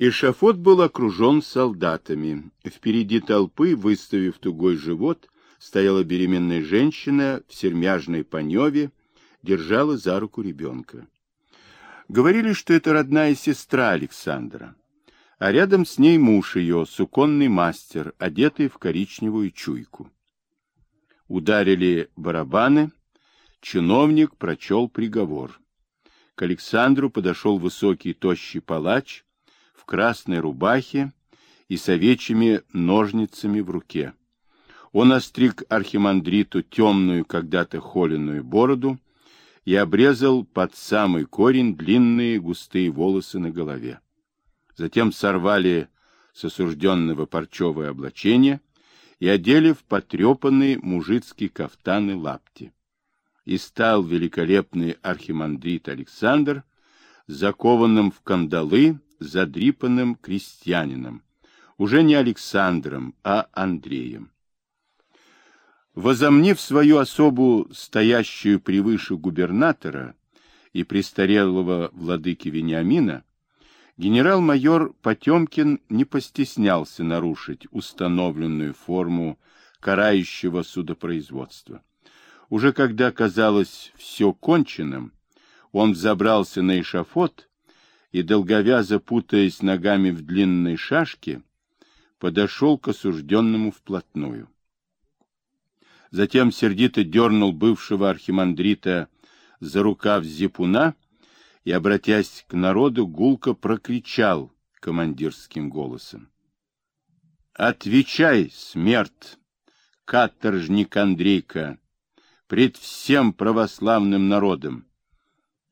Эшафот был окружен солдатами. Впереди толпы, выставив тугой живот, стояла беременная женщина в сермяжной паневе, держала за руку ребенка. Говорили, что это родная сестра Александра, а рядом с ней муж ее, суконный мастер, одетый в коричневую чуйку. Ударили барабаны, чиновник прочел приговор. К Александру подошел высокий тощий палач в красной рубахе и с овечьими ножницами в руке. Он остриг архимандриту темную когда-то холеную бороду и обрезал под самый корень длинные густые волосы на голове. Затем сорвали с осужденного парчевое облачение и одели в потрепанные мужицкие кафтаны лапти. И стал великолепный архимандрит Александр, закованным в кандалы, задрипанным крестьянином, уже не Александром, а Андреем. Возомнив свою особу, стоящую превыше губернатора и престарелого владыки Вениамина, генерал-майор Потемкин не постеснялся нарушить установленную форму карающего судопроизводства. Уже когда казалось все конченным, он взобрался на эшафот и, долговязо путаясь ногами в длинной шашке, подошел к осужденному вплотную. Затем сердито дернул бывшего архимандрита за рукав зипуна и, обратясь к народу, гулко прокричал командирским голосом. «Отвечай, смерть, каторжник Андрейка, пред всем православным народом!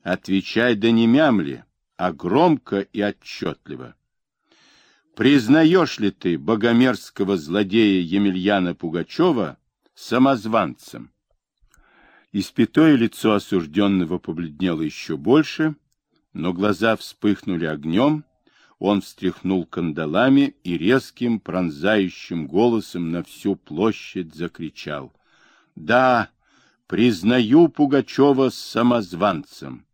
Отвечай да не мямли, а громко и отчетливо! Признаешь ли ты богомерзкого злодея Емельяна Пугачева самозванцем. Испятое лицо осужденного побледнело еще больше, но глаза вспыхнули огнем, он встряхнул кандалами и резким пронзающим голосом на всю площадь закричал. «Да, признаю Пугачева самозванцем,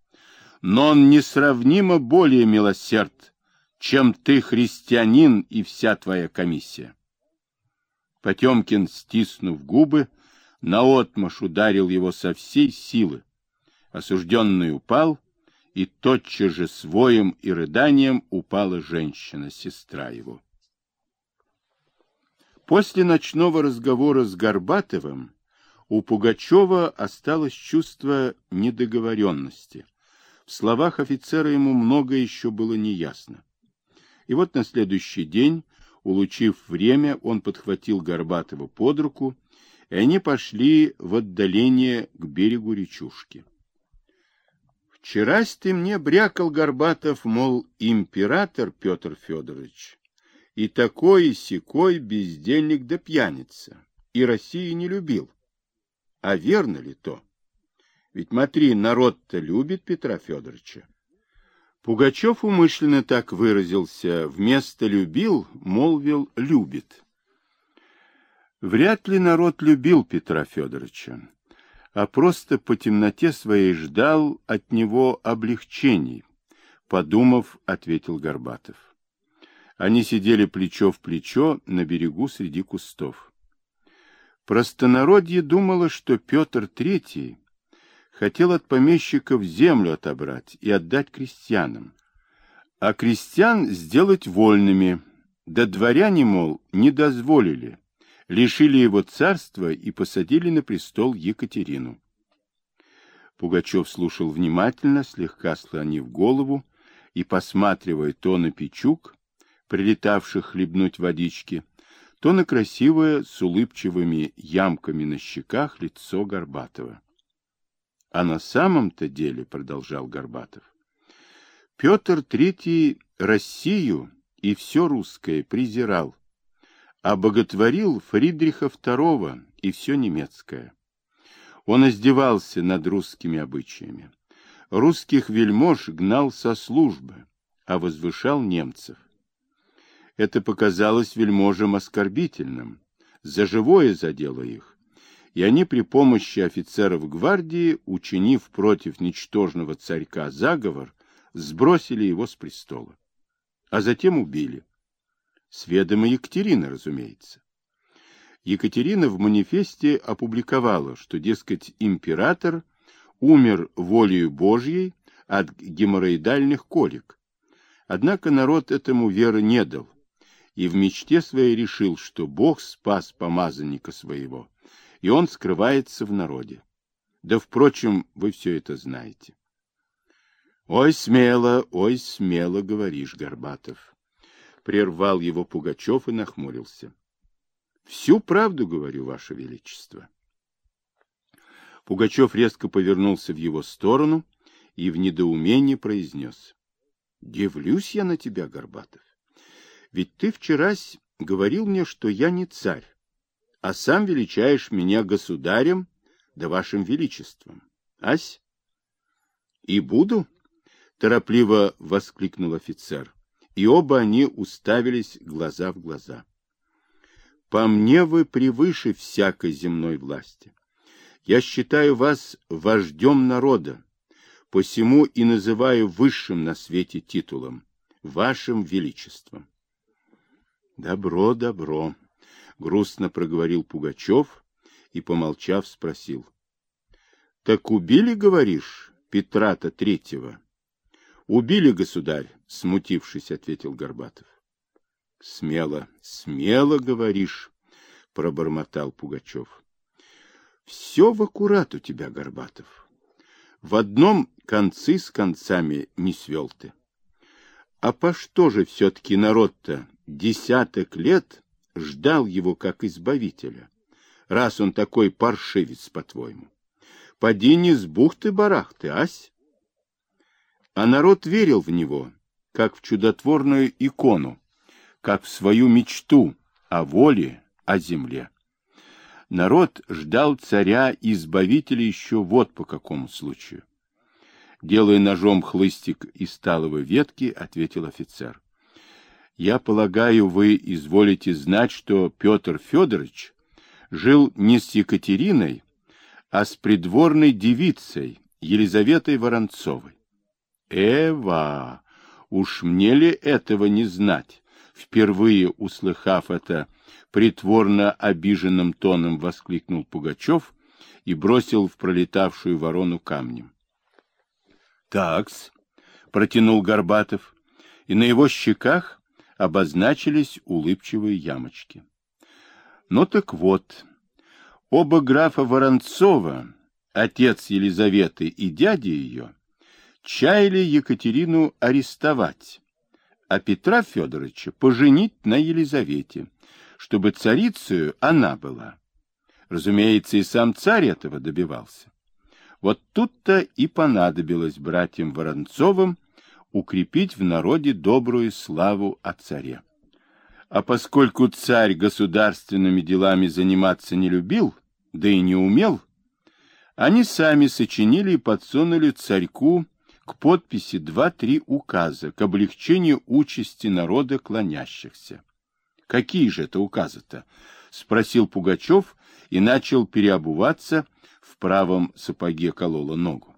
но он несравнимо более милосерд, чем ты, христианин, и вся твоя комиссия. Потемкин, стиснув губы, наотмашь ударил его со всей силы. Осужденный упал, и тотчас же с воем и рыданием упала женщина, сестра его. После ночного разговора с Горбатовым у Пугачева осталось чувство недоговоренности. В словах офицера ему много еще было неясно. И вот на следующий день Улучив время, он подхватил Горбатова под руку, и они пошли в отдаление к берегу речушки. Вчерась ты мне брякал Горбатов, мол, император Петр Федорович, и такой и сякой бездельник да пьяница, и России не любил. А верно ли то? Ведь, смотри, народ-то любит Петра Федоровича. Пугачев умышленно так выразился, вместо «любил» молвил «любит». Вряд ли народ любил Петра Федоровича, а просто по темноте своей ждал от него облегчений, подумав, ответил Горбатов. Они сидели плечо в плечо на берегу среди кустов. Простонародье думало, что Петр Третий хотел от помещиков землю отобрать и отдать крестьянам, а крестьян сделать вольными, да дворяне, мол, не дозволили, лишили его царства и посадили на престол Екатерину. Пугачев слушал внимательно, слегка склонив голову и посматривая то на Печук, прилетавших хлебнуть водички, то на красивое с улыбчивыми ямками на щеках лицо Горбатова. А на самом-то деле, продолжал Горбатов, Петр Третий Россию и все русское презирал, а боготворил Фридриха II и все немецкое. Он издевался над русскими обычаями. Русских вельмож гнал со службы, а возвышал немцев. Это показалось вельможам оскорбительным, за живое задело их и они при помощи офицеров гвардии, учинив против ничтожного царька заговор, сбросили его с престола. а затем убили. С ведома Екатерины, разумеется. Екатерина в манифесте опубликовала, что, дескать, император умер волею Божьей от геморроидальных колик. Однако народ этому веры не дал, и в мечте своей решил, что Бог спас помазанника своего, и он скрывается в народе. Да, впрочем, вы все это знаете. Ой, смело, ой, смело говоришь, Горбатов. Прервал его Пугачев и нахмурился. Всю правду говорю, Ваше Величество. Пугачев резко повернулся в его сторону и в недоумении произнес. Дивлюсь я на тебя, Горбатов. Ведь ты вчерась говорил мне, что я не царь, а сам величаешь меня государем да вашим величеством. Ась? И буду, торопливо воскликнул офицер, и оба они уставились глаза в глаза. По мне вы превыше всякой земной власти. Я считаю вас вождем народа, посему и называю высшим на свете титулом, вашим величеством. Добро, добро, грустно проговорил Пугачев и, помолчав, спросил. Так убили, говоришь, Петра-то третьего? Убили, государь, смутившись, ответил Горбатов. Смело, смело говоришь, пробормотал Пугачев. Все в аккурат у тебя, Горбатов. В одном концы с концами не свел ты. А по что же все-таки народ-то десяток лет ждал его как избавителя, раз он такой паршивец, по-твоему? Поди не с бухты-барахты, ась? А народ верил в него, как в чудотворную икону, как в свою мечту о воле, о земле. Народ ждал царя-избавителя еще вот по какому случаю. Делая ножом хлыстик из сталовой ветки, ответил офицер. Я полагаю, вы изволите знать, что Петр Федорович жил не с Екатериной, а с придворной девицей Елизаветой Воронцовой. Эва, уж мне ли этого не знать? Впервые услыхав это, притворно обиженным тоном воскликнул Пугачев и бросил в пролетавшую ворону камнем. Такс, протянул Горбатов, и на его щеках обозначились улыбчивые ямочки. Ну так вот, оба графа Воронцова, отец Елизаветы и дядя ее, чаяли Екатерину арестовать, а Петра Федоровича поженить на Елизавете, чтобы царицею она была. Разумеется, и сам царь этого добивался. Вот тут-то и понадобилось братьям Воронцовым укрепить в народе добрую славу о царе. А поскольку царь государственными делами заниматься не любил, да и не умел, они сами сочинили и подсунули царьку к подписи два-три указа к облегчению участи народа клонящихся. Какие же это указы-то? спросил Пугачев и начал переобуваться, в правом сапоге колола ногу.